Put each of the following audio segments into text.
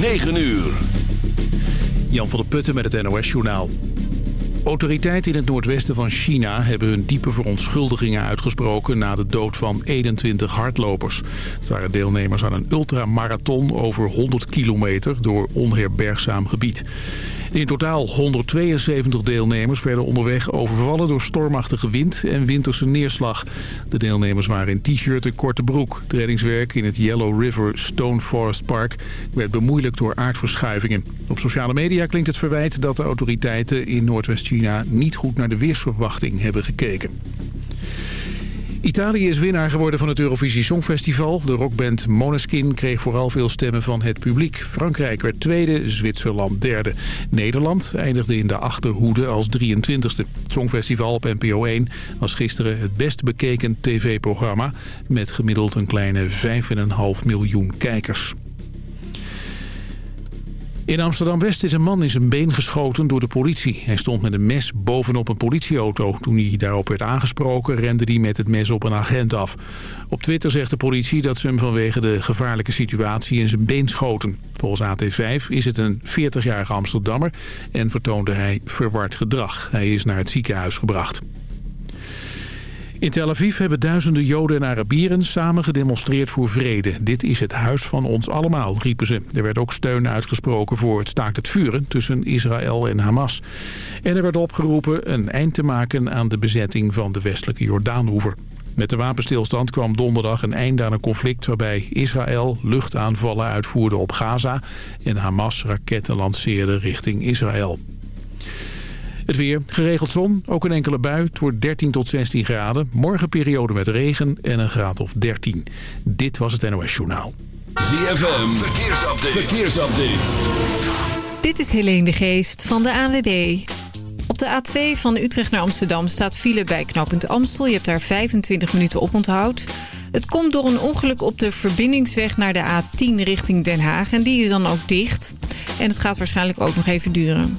9 uur. Jan van der Putten met het NOS-journaal. Autoriteiten in het noordwesten van China hebben hun diepe verontschuldigingen uitgesproken na de dood van 21 hardlopers. Het waren deelnemers aan een ultramarathon over 100 kilometer door onherbergzaam gebied. In totaal 172 deelnemers werden onderweg overvallen door stormachtige wind en winterse neerslag. De deelnemers waren in t-shirt en korte broek. Het in het Yellow River Stone Forest Park werd bemoeilijkt door aardverschuivingen. Op sociale media klinkt het verwijt dat de autoriteiten in Noordwest-China niet goed naar de weersverwachting hebben gekeken. Italië is winnaar geworden van het Eurovisie Songfestival. De rockband Måneskin kreeg vooral veel stemmen van het publiek. Frankrijk werd tweede, Zwitserland derde. Nederland eindigde in de achterhoede als 23e. Het Songfestival op NPO 1 was gisteren het best bekeken tv-programma... met gemiddeld een kleine 5,5 miljoen kijkers. In Amsterdam-West is een man in zijn been geschoten door de politie. Hij stond met een mes bovenop een politieauto. Toen hij daarop werd aangesproken rende hij met het mes op een agent af. Op Twitter zegt de politie dat ze hem vanwege de gevaarlijke situatie in zijn been schoten. Volgens AT5 is het een 40-jarige Amsterdammer en vertoonde hij verward gedrag. Hij is naar het ziekenhuis gebracht. In Tel Aviv hebben duizenden Joden en Arabieren samen gedemonstreerd voor vrede. Dit is het huis van ons allemaal, riepen ze. Er werd ook steun uitgesproken voor het staakt het vuren tussen Israël en Hamas. En er werd opgeroepen een eind te maken aan de bezetting van de westelijke Jordaanhoever. Met de wapenstilstand kwam donderdag een einde aan een conflict... waarbij Israël luchtaanvallen uitvoerde op Gaza... en Hamas raketten lanceerde richting Israël. Het weer, geregeld zon, ook een enkele bui. Het wordt 13 tot 16 graden. Morgen periode met regen en een graad of 13. Dit was het NOS Journaal. ZFM, verkeersupdate. verkeersupdate. Dit is Helene de Geest van de ANWB. Op de A2 van Utrecht naar Amsterdam staat file bij knooppunt Amstel. Je hebt daar 25 minuten op onthoud. Het komt door een ongeluk op de verbindingsweg naar de A10 richting Den Haag. En die is dan ook dicht. En het gaat waarschijnlijk ook nog even duren.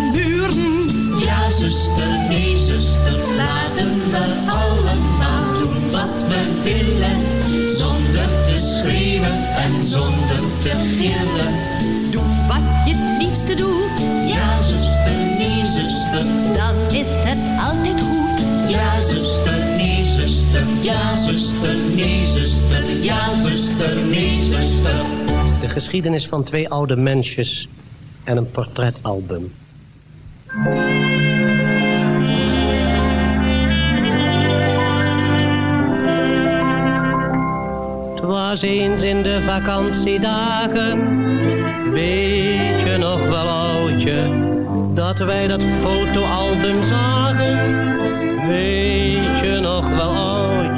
Ja, zuster, nee. Ja, zuster, nee. De geschiedenis van twee oude mensjes en een portretalbum. was eens in de vakantiedagen. Weet je nog wel, oudje, dat wij dat fotoalbum zagen? Weet je nog wel,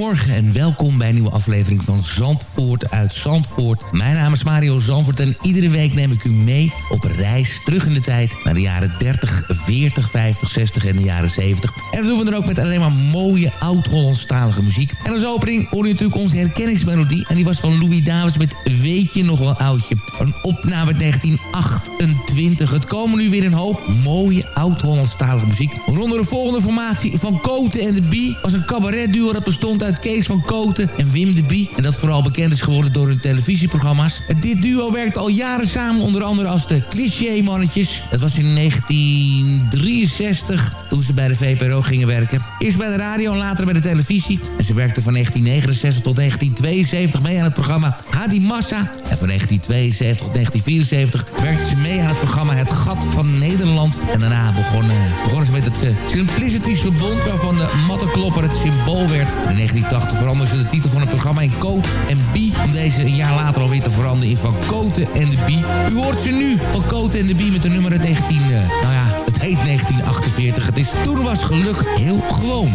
Goedemorgen en welkom bij een nieuwe aflevering van Zandvoort uit Zandvoort. Mijn naam is Mario Zandvoort en iedere week neem ik u mee op reis terug in de tijd naar de jaren 30, 40, 50, 60 en de jaren 70. En dat doen we dan ook met alleen maar mooie oud-Hollandstalige muziek. En als opening hoor je natuurlijk onze herkenningsmelodie en die was van Louis Davis met Weet je nog wel oudje. Een opname uit 1928. Het komen nu weer een hoop mooie oud-Hollandstalige muziek. Ronder de volgende formatie van Koten en de Bie was een cabaretduo dat bestond uit Kees van Koten en Wim de Bie. En dat vooral bekend is geworden door hun televisieprogramma's. Dit duo werkte al jaren samen, onder andere als de Cliché-mannetjes. Dat was in 1963, toen ze bij de VPRO gingen werken. Eerst bij de radio en later bij de televisie. En ze werkten van 1969 tot 1972 mee aan het programma Hadi Massa. En van 1972 tot 1974 werkten ze mee aan het programma Het Gat van Nederland. En daarna begonnen, ze met het uh, Simplicities Verbond... waarvan de mattenklopper het symbool werd. In 1980 veranderden ze de titel van het programma in Coat en Bie... om deze een jaar later alweer te veranderen in Van Koten en de Bie. U hoort ze nu, Van Koten en de Bie met de nummer 19... Uh, nou ja, het heet 1948. Het is Toen was geluk heel gewoon.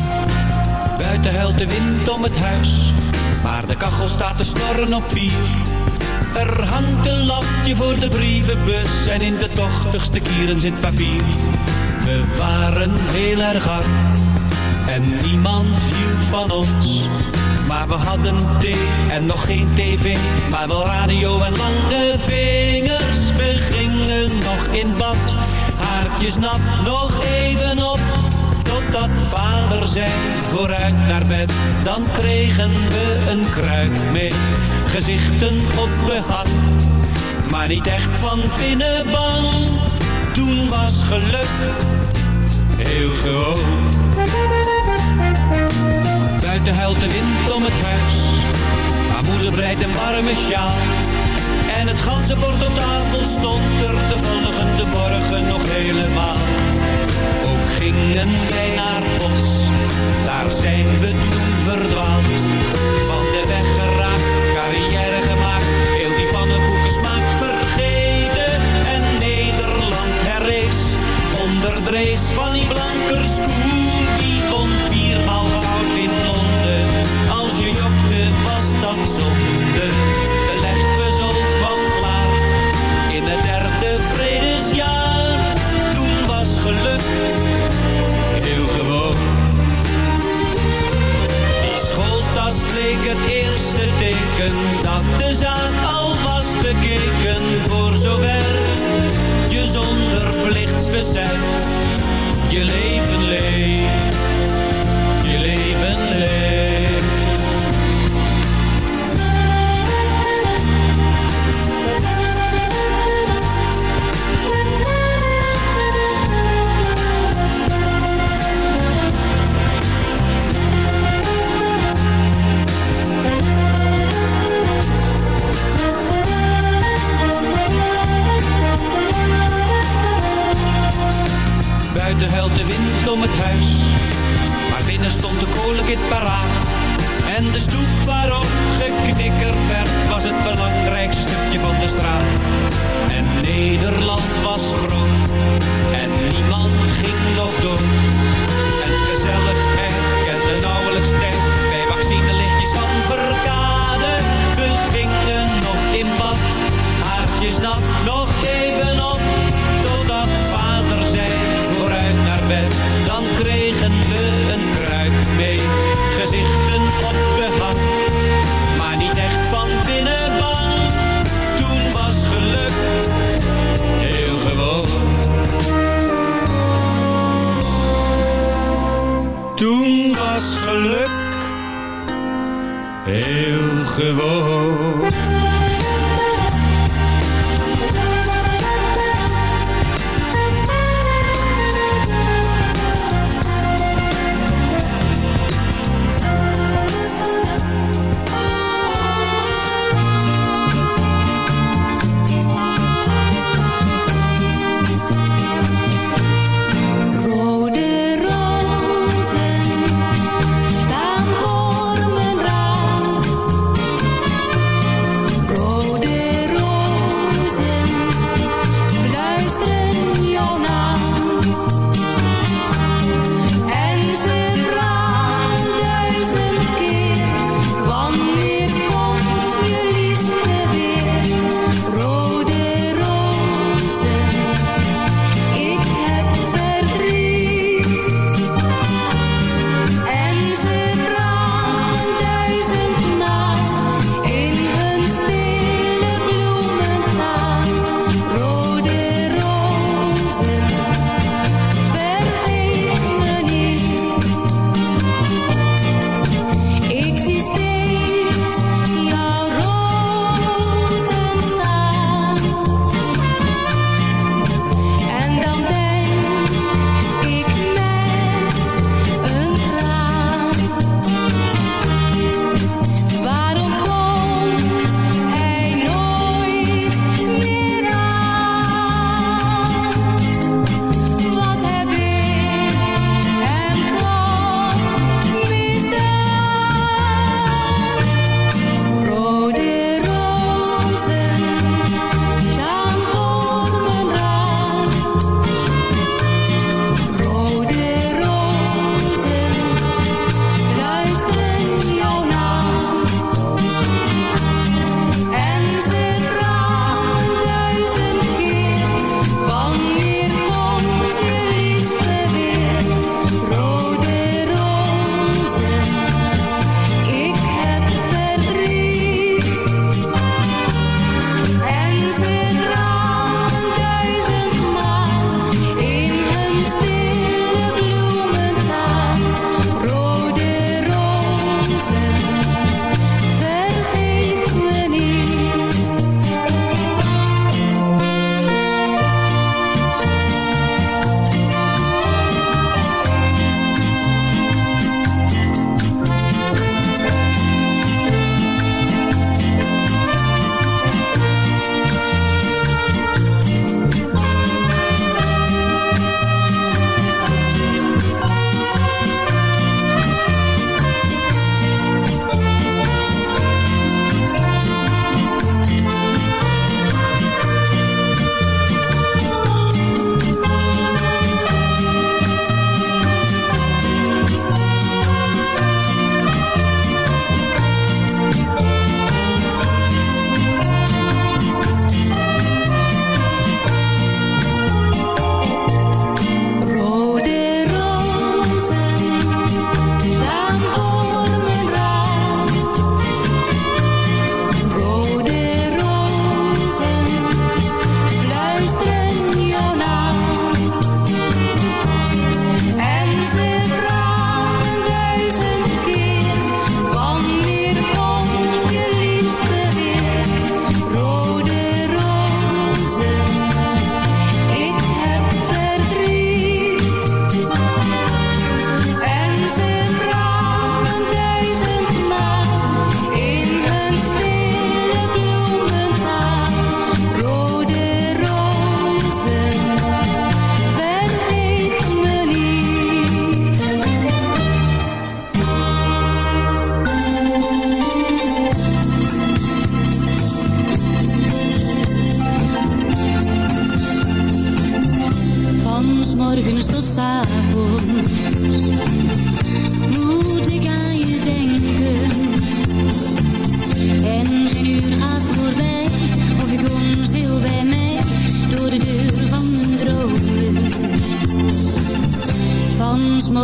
Buiten huilt de wind om het huis, maar de kachel staat te snorren op vier. Er hangt een lampje voor de brievenbus en in de tochtigste kieren zit papier. We waren heel erg arm en niemand hield van ons. Maar we hadden thee en nog geen tv, maar wel radio en lange vingers. We gingen nog in bad, haartjes nat, nog even op. Totdat vader zei, vooruit naar bed, dan kregen we een kruik mee. Gezichten op behang, maar niet echt van binnen bang. Toen was geluk heel gewoon. Buiten huilt de wind om het huis. Maar moeder breidt een warme sjaal. En het ganse bord op tafel stond er de volgende morgen nog helemaal. Ook gingen wij naar bos, daar zijn we toen verdwaald. Race van die blankerskoen. Die won viermaal goud in Londen, als je jokte was dat zonde. De legpuzzel kwam klaar, in het derde vredesjaar. Toen was geluk heel gewoon. Die schooltas bleek het eerste teken dat de zaak al was bekeken. Voor zover zonder plichtsbesef je leven leeft. Je leven leeft.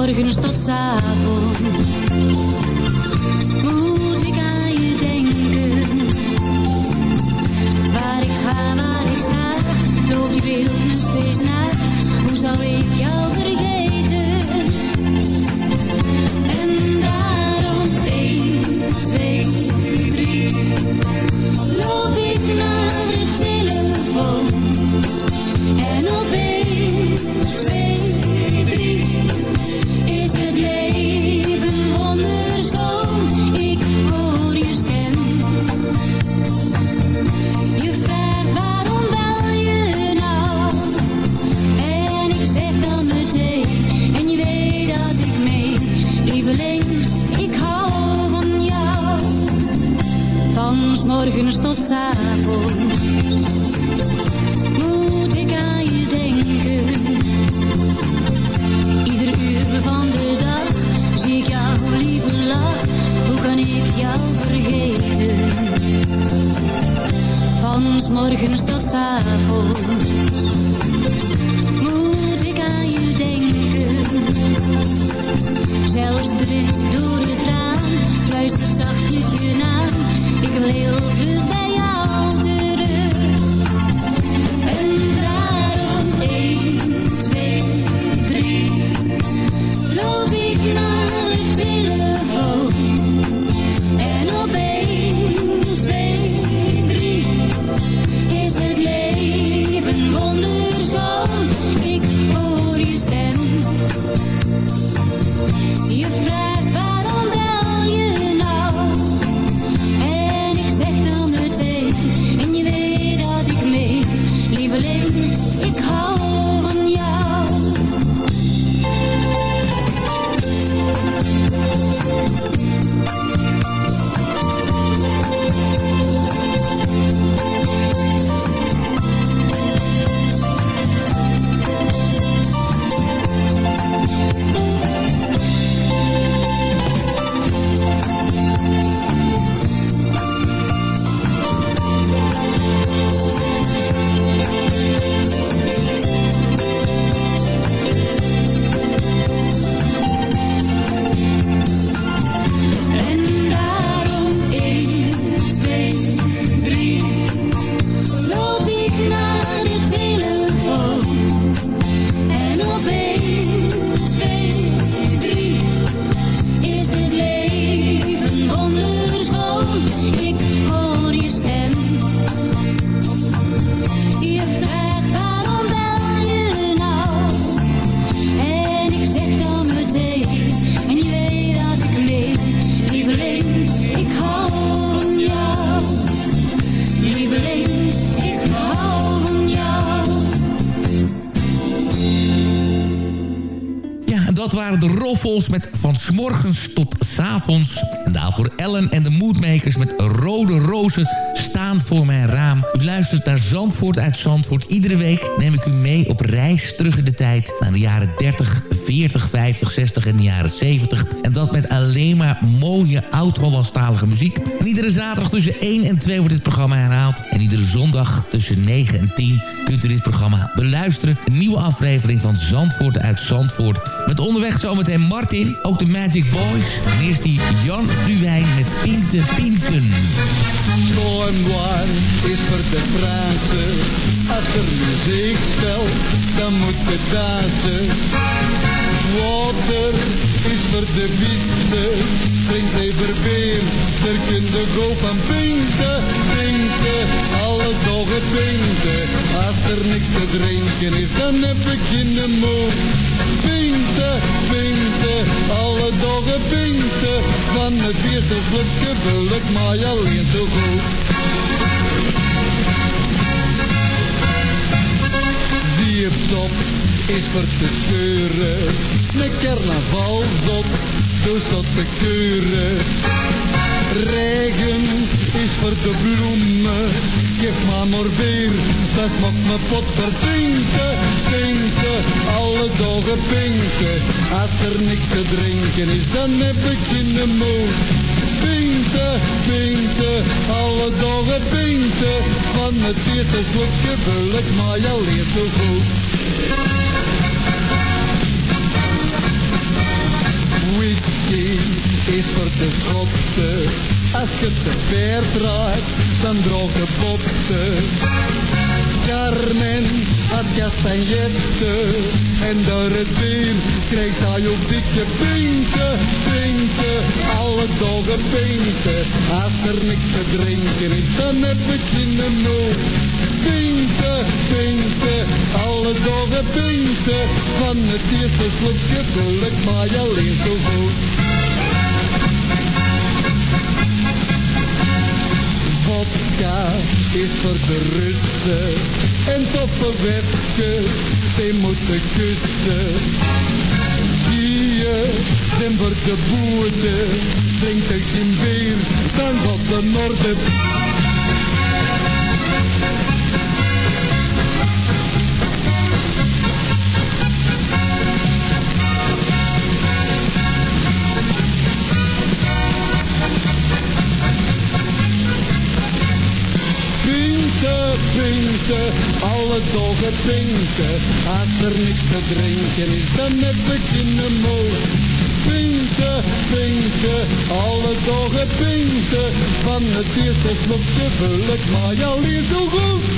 Morgens tot avond. Zandvoort uit Zandvoort. Iedere week neem ik u mee op reis terug in de tijd... naar de jaren 30, 40, 50, 60 en de jaren 70. En dat met alleen maar mooie oud-Hollandstalige muziek. En iedere zaterdag tussen 1 en 2 wordt dit programma herhaald. En iedere zondag tussen 9 en 10 kunt u dit programma beluisteren. Een nieuwe aflevering van Zandvoort uit Zandvoort. Met onderweg zometeen Martin, ook de Magic Boys. En eerst die Jan Fluwijn met Pinten Pinten. Waar is voor de Fransen. Als er muziek speelt, dan moet het dansen. Water is voor de vissen. Drinkt even bier, daar kun je go van pinten, pinten. Alle dagen pinten. Als er niks te drinken is, dan heb ik in de moed. Pinten, pinten, alle dagen pinten. Van het eerste slokje wil maar alleen zo goed. Diepsop is voor te scheuren. Met carnavalsop, dus dat te keuren. Regen is voor de bloemen. Geef maar maar weer, dat smaakt me pot verdrinken. Pinken, alle dagen pinken. Als er niks te drinken is, dan heb ik in de moed. Pinken, pinken, alle dagen pinken. Van het eerste slokje wil maar je leert zo goed. Whisky is voor de schotten. Als je te ver draait, dan droge botten. Carmen had castagnetten en door het bier kreeg hij ook dikke pinken, pinken, alle dagen pinken. Als er niks te drinken is, dan heb ik zin in nood. Pinken, pinken, alle dagen pinken, van het eerste slokje voel ik mij alleen zo voor de russen en toffe wefjes, die moeten kussen. Hier zijn voor de boeren, drinkt er geen bier, dan de noorden. Alle dagen pinken. Als er niks te drinken is, dan heb ik in de. Pinken, pinken, alle dagen pinken. Van het eerste slokje vul ik mij alleen zo goed.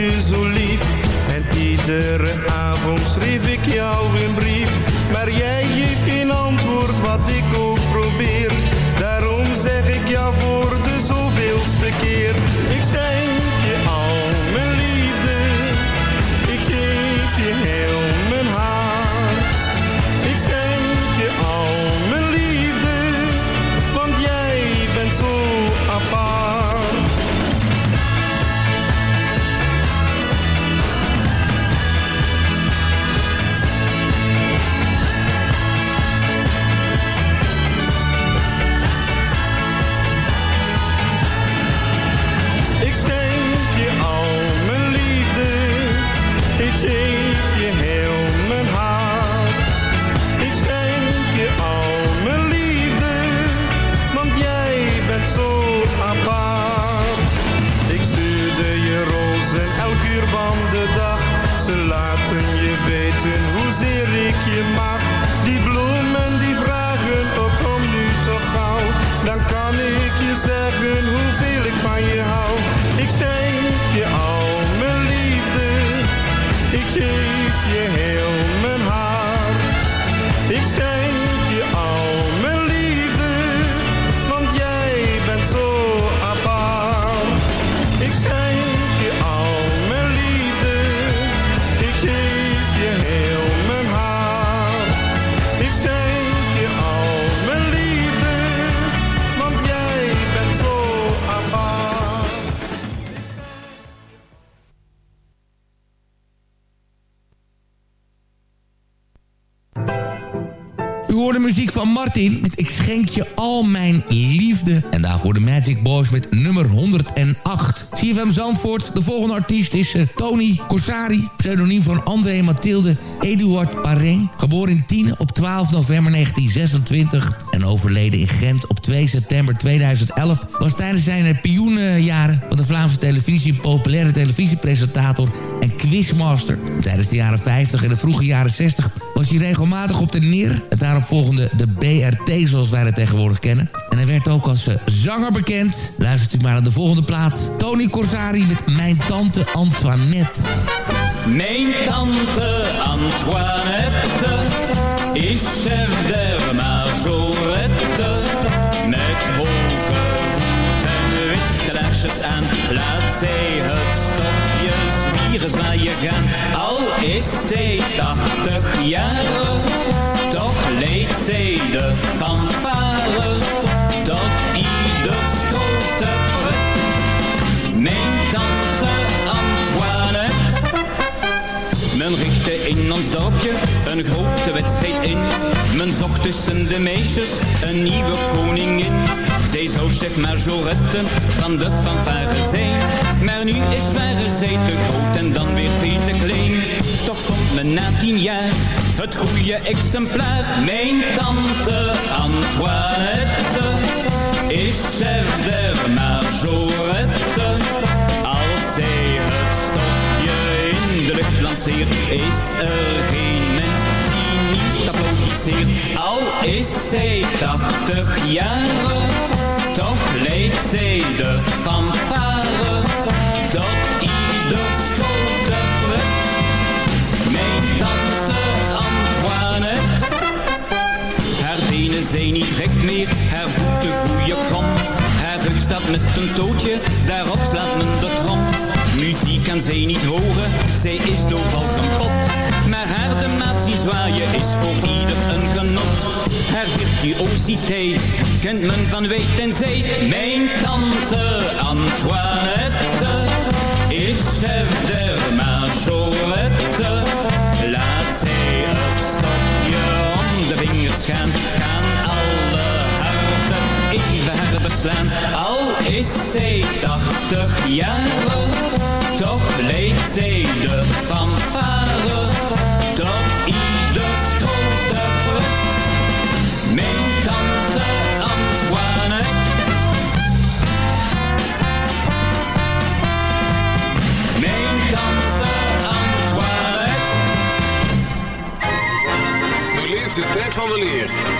Je. En iedere avond schreef ik jou van Martin met Ik schenk je al mijn liefde. En daarvoor de Magic Boys met nummer 108. CFM Zandvoort, de volgende artiest is eh, Tony Corsari. Pseudoniem van André Mathilde Eduard Pareng. Geboren in Tiene op 12 november 1926 en overleden in Gent op 2 september 2011... was tijdens zijn eh, pioenenjaren van de Vlaamse televisie... een populaire televisiepresentator en quizmaster. Tijdens de jaren 50 en de vroege jaren 60 was hij regelmatig op de neer. Het daaropvolgende de BRT, zoals wij het tegenwoordig kennen. En hij werd ook als eh, zanger bekend. Luistert u maar naar de volgende plaat. Tony Corsari met Mijn Tante Antoinette. Mijn tante Antoinette is chef der zij het stokje zwaaien gaan. Al is zij tachtig jaar, toch leidt zij de fanfare tot ieders grote pret. Mijn tante Antoinette men richtte in ons dorpje een grote wedstrijd in. Men zocht tussen de meisjes een nieuwe koningin. Zij zou chef majorette van de fanfare zijn. Maar nu is ware zij te groot en dan weer veel te klein. Toch vond men na tien jaar het goede exemplaar. Mijn tante Antoinette is chef der majorette. Als zij het stokje in de lucht lanceert, is er geen Al is zij tachtig jaar, toch leidt zij de fanfare tot ieders grote pret. Mijn tante Antoinette haar benen zijn niet recht meer, haar voeten groeien krom. Haar rug staat met een tootje, daarop slaat men de trom. Muziek kan zij niet horen, zij is doof als pot. Maar haar de maat zwaaien is voor ieder een genot. Haar virtuositeit kent men van weet en zeet. Mijn tante Antoinette is chef der majorette. Laat zij het stokje om de vingers gaan, gaan alle harten even harder slaan. Al is zij tachtig jaren, toch leidt zij de fanfare tot ieders grote pret. Mijn tante Antoinette. Mijn tante Antoinette. Beleef de tijd van weleer met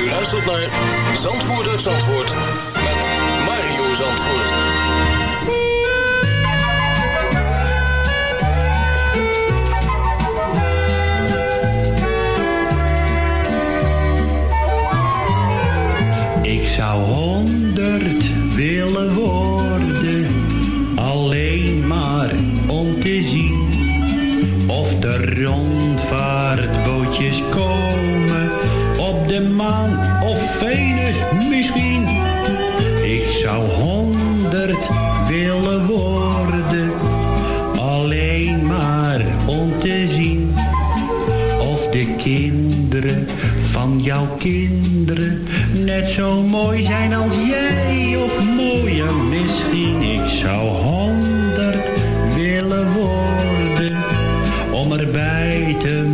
U luistert naar Zandvoort uit Zandvoort met Mario Zandvoort. Ik zou kinderen net zo mooi zijn als jij of mooier misschien. Ik zou honderd willen worden om erbij te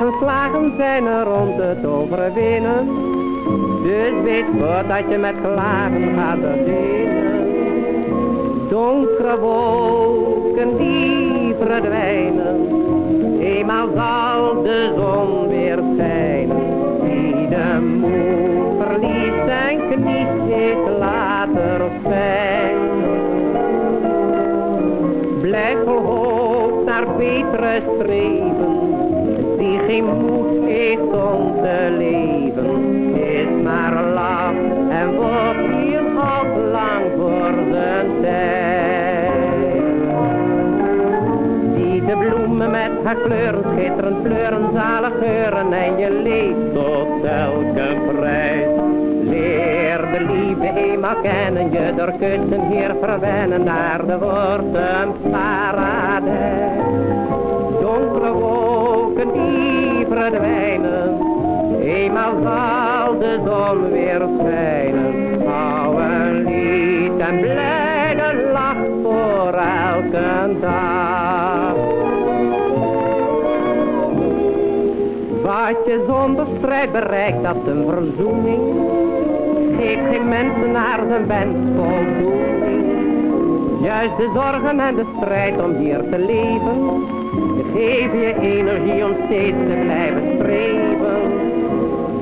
Tegenslagen zijn er om het overwinnen. Dus weet goed dat je met klagen gaat beginnen. Donkere wolken die verdwijnen. Eenmaal zal de zon weer schijnen. Wie de moed verliest en kniest, heeft later spijn. Blijf vol hoop naar betere streven. Geen moed heeft om te leven, is maar laf en wordt hier al lang voor zijn tijd. Zie de bloemen met haar kleuren, schitterend kleuren, zalig geuren en je leeft tot elke prijs. Leer de liefde eenmaal kennen, je door kussen hier verwennen, naar de wordt een paradijs. Verdwijnen, eenmaal zal de zon weer schijnen. Hou een lied en blijde lach voor elke dag. Wat je zonder strijd bereikt, dat is een verzoening. Geef geen mensen naar zijn wens voldoening. Juist de zorgen en de strijd om hier te leven. Geef je energie om steeds te blijven streven.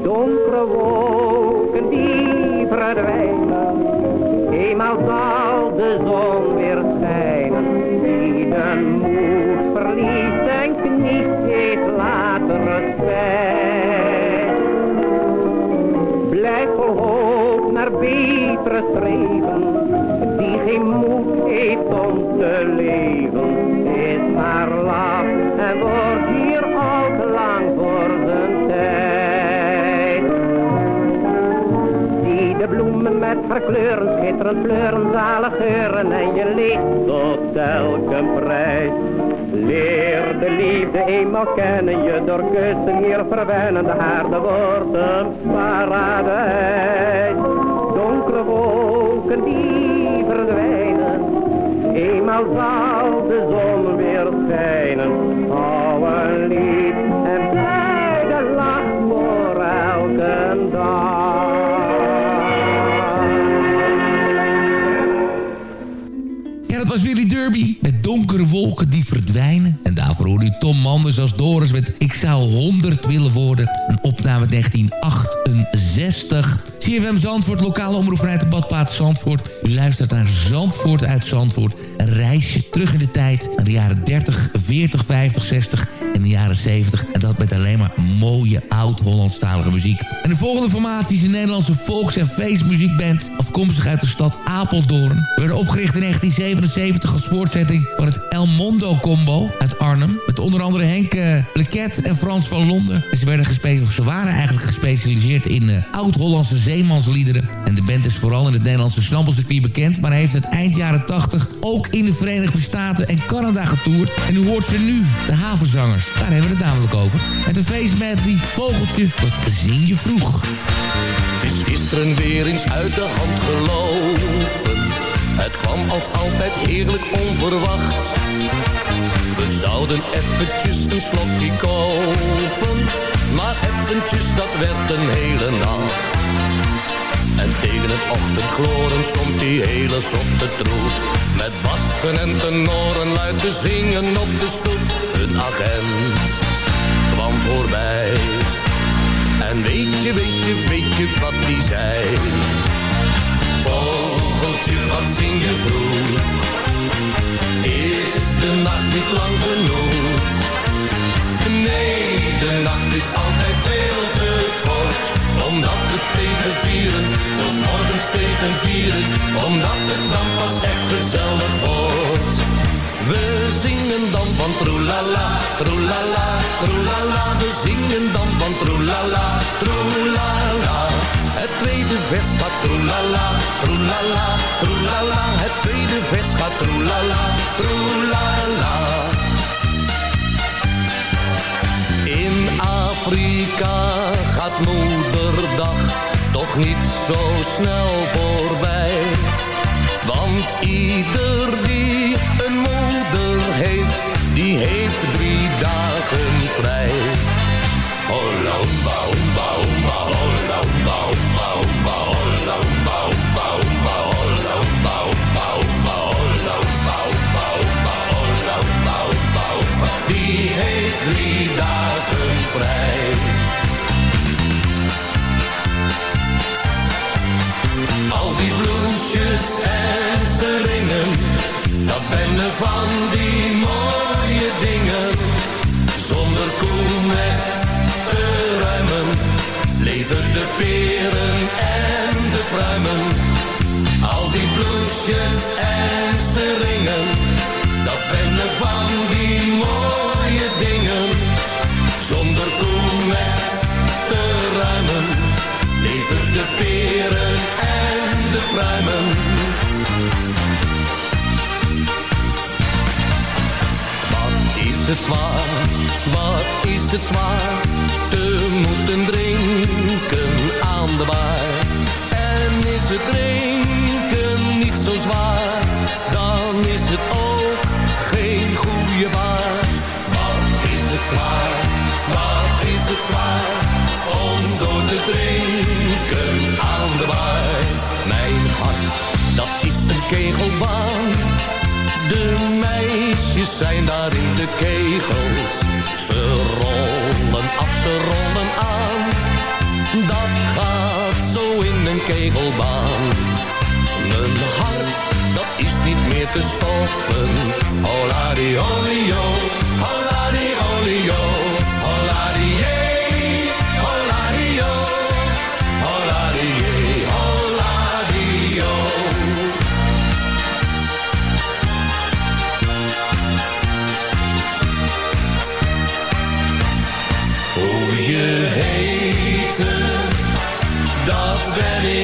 Donkere wolken die verdwijnen. Eenmaal zal de zon weer schijnen. Kleuren, schitterend kleuren, zalig geuren en je leeft tot elke prijs. Leer de liefde eenmaal kennen, je door kussen hier verwennen, de aarde wordt paradijs. Donkere wolken die verdwijnen, eenmaal zal de zon weer schijnen. Donkere wolken die verdwijnen. En daarvoor hoorde u Tom Manders als Doris met Ik zou 100 willen worden. Een opname uit 1968. CFM Zandvoort, lokale omroep vanuit de badplaats Zandvoort. U luistert naar Zandvoort uit Zandvoort. Een reisje terug in de tijd. Naar de jaren 30, 40, 50, 60 en de jaren 70. En dat met alleen maar mooie oud-Hollandstalige muziek. En de volgende formatie is een Nederlandse volks- en feestmuziekband. Afkomstig uit de stad Apeldoorn. Ze werden opgericht in 1977 als voortzetting van het El Mondo Combo uit Arnhem. Met onder andere Henk uh, en Frans van Londen. En ze, werden of ze waren eigenlijk gespecialiseerd in uh, oud-Hollandse zeemansliederen. En de band is vooral in het Nederlandse snappelcircuit bekend... maar heeft het eind jaren 80 ook in de Verenigde Staten en Canada getoerd. En u hoort ze nu, de havenzangers. Daar hebben we het namelijk over. Met een feestmedley, Vogeltje, wat zing je vroeg? Het is gisteren weer eens uit de hand gelopen. Het kwam als altijd heerlijk onverwacht. We zouden eventjes een slokje kopen. Maar eventjes, dat werd een hele nacht. En tegen het ochtendgloren stond die hele zotte troep. Met bassen en tenoren luid te zingen op de stoep. Een agent kwam voorbij. En weet je, weet je, weet je wat die zei? Vogeltje, wat zing je vroeg? Is de nacht niet lang genoeg? Nee, de nacht is altijd te feiten vieren, omdat het dan pas echt gezellig wordt. We zingen dan van troelala, troelala, troelala. We zingen dan van troelala, troelala. Het tweede vers gaat troelala, troelala, troelala. Het tweede vers gaat troelala, troelala. In Afrika gaat moederdag toch niet zo snel voorbij. Want ieder die een moeder heeft, die heeft drie dagen vrij. Holla, humba, humba, humba, holla, humba, humba, humba, holla, humba, humba, humba, holla, humba, humba, humba, holla, humba, humba, humba, holla, humba, humba, humba. Die heeft drie dagen vrij. Die bloesjes en seringen, dat ben er van die mooie dingen. Zonder koelmest te ruimen, leven de peren en de pruimen. Al die bloesjes en seringen, dat ben er van die Wat is het zwaar, wat is het zwaar, te moeten drinken aan de bar. En is het drinken niet zo zwaar, dan is het ook geen goede baar. Wat is het zwaar, het zwaar, om door te drinken aan de bar. Mijn hart, dat is een kegelbaan. De meisjes zijn daar in de kegels. Ze rollen af, ze rollen aan. Dat gaat zo in een kegelbaan. Mijn hart, dat is niet meer te stoppen. Hola di olio, olio,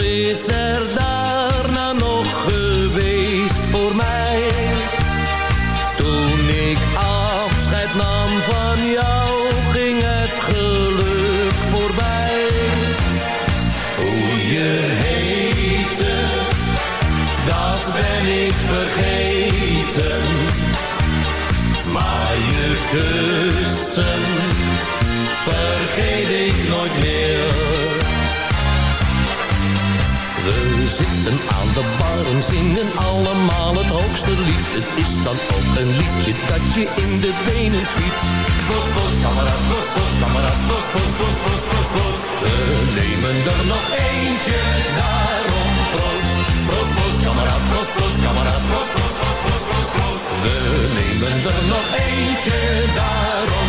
is aan de bar en zingen allemaal het hoogste lied. Het is dan ook een liedje dat je in de benen schiet. Bos, bos, kameraad, bos, bos, kameraad, bos, bos, bos, bos, bos, bos. We nemen er nog eentje, daarom proost. Proost, bos, kameraad, bos, bos, kameraad, bos, bos, bos, bos, bos, bos. We nemen er nog eentje, daarom.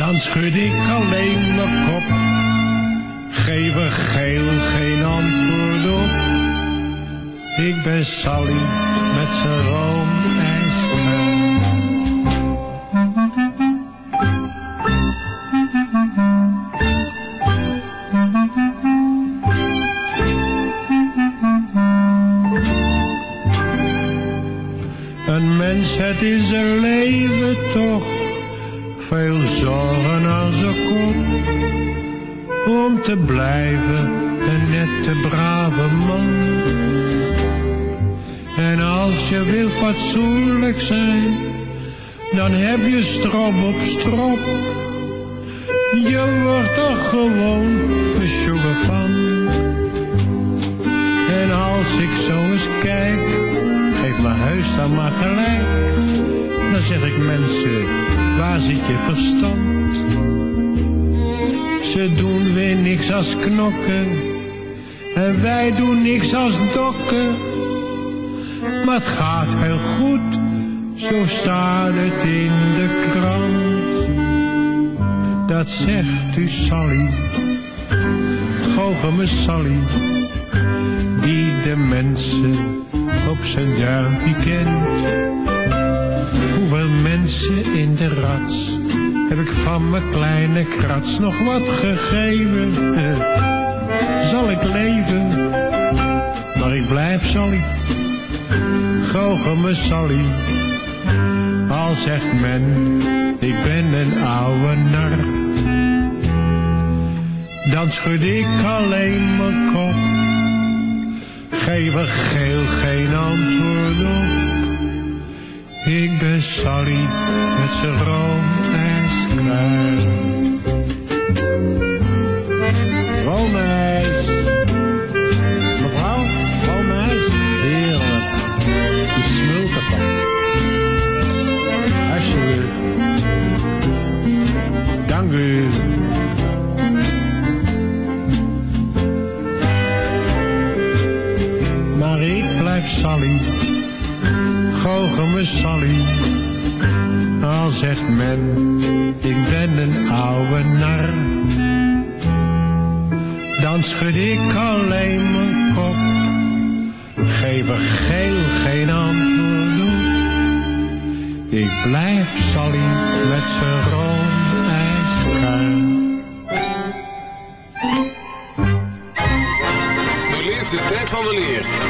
dan schud ik alleen mijn kop. Geef er geel geen antwoord op. Ik ben Sally met zijn room en spel. Een mens, het is een leven toch, veel zorgen als ik kom. Om te blijven een nette brave man. En als je wil fatsoenlijk zijn, dan heb je strop op strop. Je wordt er gewoon een sugar van. En als ik zo eens kijk, geef mijn huis dan maar gelijk. Dan zeg ik mensen, waar zit je verstand? Ze doen weer niks als knokken. En wij doen niks als dokken. Maar het gaat heel goed, zo staat het in de krant. Dat zegt u Sally, goochel me Sally, die de mensen op zijn duimpje kent. In de rats heb ik van mijn kleine krats nog wat gegeven? Zal ik leven, maar ik blijf Sally, goochel me Sally. Al zegt men, ik ben een oude nar. Dan schud ik alleen mijn kop. Geef er geel geen antwoord op. Ik ben Sally met z'n roomijs Roomijs. Goochel me Sally. Al zegt men, ik ben een oude nar. Dan schud ik alleen mijn kop, geef er geel geen antwoord. Ik blijf Sally met z'n roomijskraan. Beleef de tijd van de leer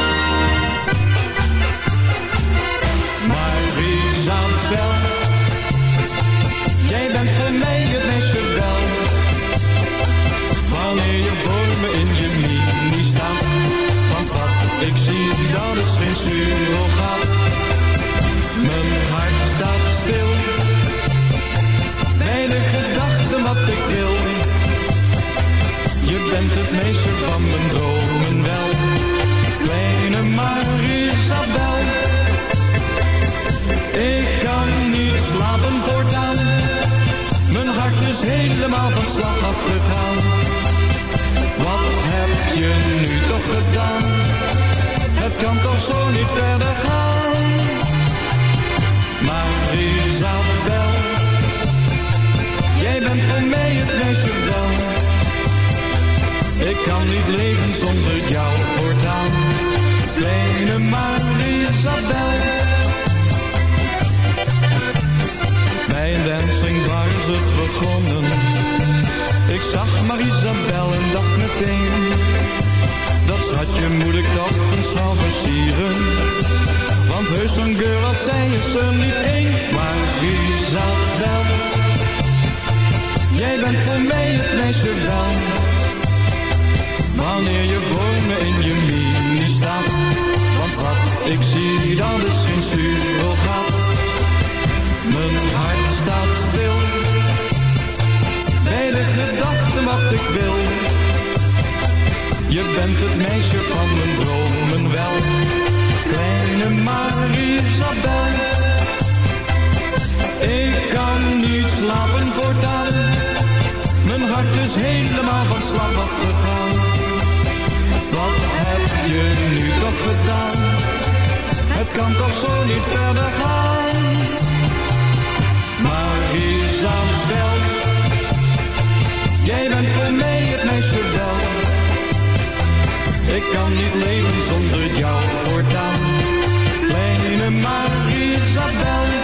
Mij het wel. Wanneer je me in je mini staat, want wat ik zie, dat is geen surrogaat. Mijn hart staat stil, bij de gedachte wat ik wil. Je bent het meisje van mijn dromen wel, is helemaal van slag afgegaan. Wat heb je nu toch gedaan? Het kan toch zo niet verder gaan. Maar Isabel, jij bent voor mij het meisje wel. Ik kan niet leven zonder jou voortaan. Kleine Marisabel. Een bar is het begonnen. Ik zag Marisabel en dacht meteen. Dat schatje moet ik toch een schouw versieren. Want heus een girl als zij is er niet één. Maar Isabel, jij bent voor mij het meisje wel. Wanneer je voor me in je mini staat. Want wat ik zie, dat is geen surrogaat. Mijn hart staat stil. Bij de gedachte wat ik wil. Je bent het meisje van mijn dromen wel. Kleine Marisabel. Ik kan niet slapen voortaan. Mijn hart is helemaal van slag afgegaan. Wat heb je nu toch gedaan? Het kan toch zo niet verder gaan. Isabel, jij bent voor mij het meisje wel. Ik kan niet leven zonder jou voortaan. Kleine Marie-Isabel.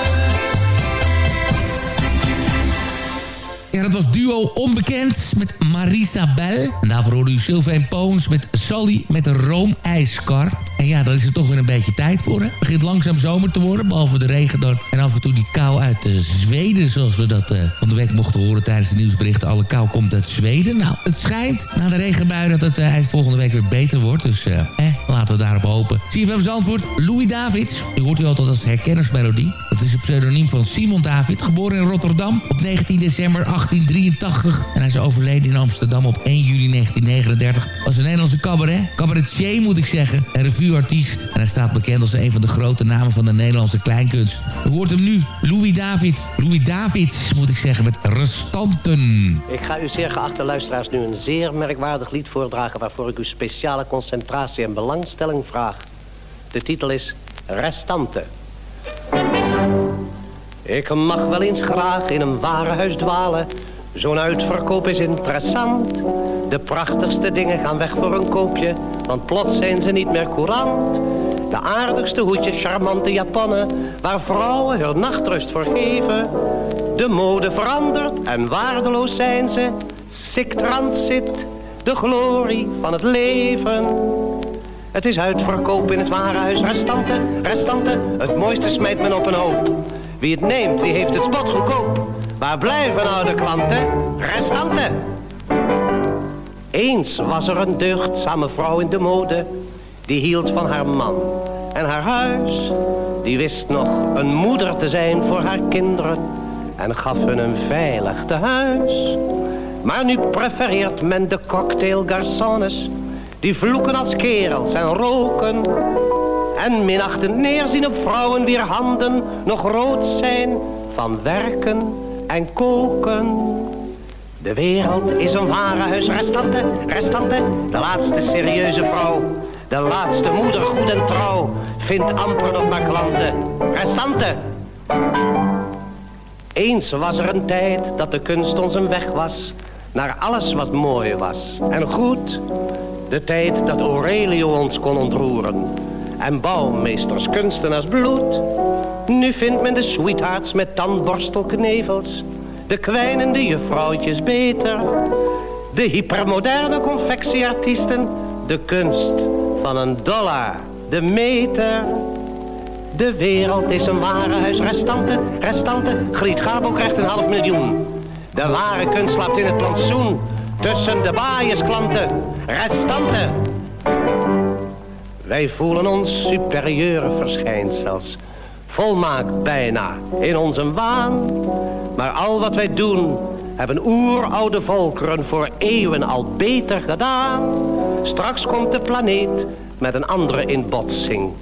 Ja, dat was duo Onbekend met Marisa Bell. En daarvoor hoorde u Sylvain Poons met Sally met de roomijskar. En ja, daar is er toch weer een beetje tijd voor. Hè? Het begint langzaam zomer te worden, behalve de regen dan. En af en toe die kou uit uh, Zweden, zoals we dat uh, van de week mochten horen tijdens de nieuwsberichten. Alle kou komt uit Zweden. Nou, het schijnt na de regenbui dat het uh, eind volgende week weer beter wordt. Dus eh, laten we daarop hopen. CFM antwoord, Louis Davids. U hoort u altijd als herkennersmelodie. Dat is een pseudoniem van Simon David, geboren in Rotterdam op 19 december 1883. En hij is overleden in Amsterdam op 1 juli 1939. Als een Nederlandse cabaret, cabaretier moet ik zeggen, en revueartiest. En hij staat bekend als een van de grote namen van de Nederlandse kleinkunst. U hoort hem nu, Louis David. Louis Davids, moet ik zeggen, met restanten. Ik ga u zeer geachte luisteraars nu een zeer merkwaardig lied voordragen... waarvoor ik uw speciale concentratie en belangstelling vraag. De titel is Restante. Ik mag wel eens graag in een warenhuis dwalen. Zo'n uitverkoop is interessant. De prachtigste dingen gaan weg voor een koopje, want plots zijn ze niet meer courant. De aardigste hoedjes, charmante japannen, waar vrouwen hun nachtrust voor geven. De mode verandert en waardeloos zijn ze. Sick transit, de glorie van het leven. Het is uitverkoop in het warenhuis, restanten, restanten. Het mooiste smijt men op een hoop. Wie het neemt, die heeft het spot goedkoop. Waar blijven nou de klanten? Restanten. Eens was er een deugdzame vrouw in de mode. Die hield van haar man en haar huis. Die wist nog een moeder te zijn voor haar kinderen. En gaf hun een veilig tehuis. Maar nu prefereert men de cocktailgarçons. Die vloeken als kerels en roken. En minachtend neerzien op vrouwen wier handen nog rood zijn van werken en koken. De wereld is een warenhuis, restante, restante, de laatste serieuze vrouw. De laatste moeder goed en trouw, vindt amper nog maar klanten. Restante. Eens was er een tijd dat de kunst ons een weg was, naar alles wat mooi was en goed. De tijd dat Aurelio ons kon ontroeren en bouwmeesters kunstenaars bloed. Nu vindt men de sweethearts met tandborstelknevels, de kwijnende juffrouwtjes beter. De hypermoderne confectieartiesten, de kunst van een dollar, de meter. De wereld is een warenhuis, restanten, restanten. Griet Gabo krijgt een half miljoen. De ware kunst slaapt in het plantsoen, tussen de baaiersklanten, restanten. Wij voelen ons superieure verschijnsels. Volmaakt bijna in onze waan. Maar al wat wij doen, hebben oeroude volkeren voor eeuwen al beter gedaan. Straks komt de planeet met een andere in botsing.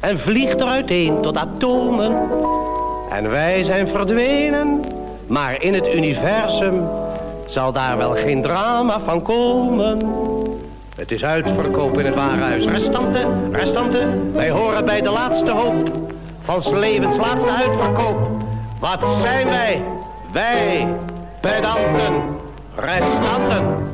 En vliegt er uiteen tot atomen. En wij zijn verdwenen. Maar in het universum zal daar wel geen drama van komen. Het is uitverkoop in het warenhuis. Restanten, restanten, wij horen bij de laatste hoop. Van 's levens laatste uitverkoop. Wat zijn wij? Wij, pedanten, restanten.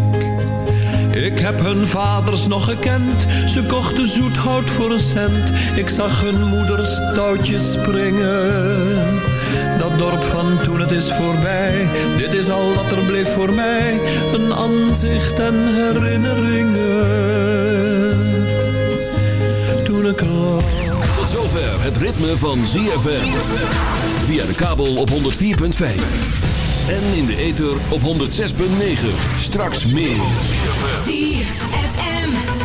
Heb hun vaders nog gekend, ze kochten zoethout voor een cent. Ik zag hun moeders touwtjes springen. Dat dorp van toen het is voorbij, dit is al wat er bleef voor mij. Een aanzicht en herinneringen. Toen ik al... Tot zover het ritme van ZFM. Via de kabel op 104.5. En in de ether op 106.9. Straks meer.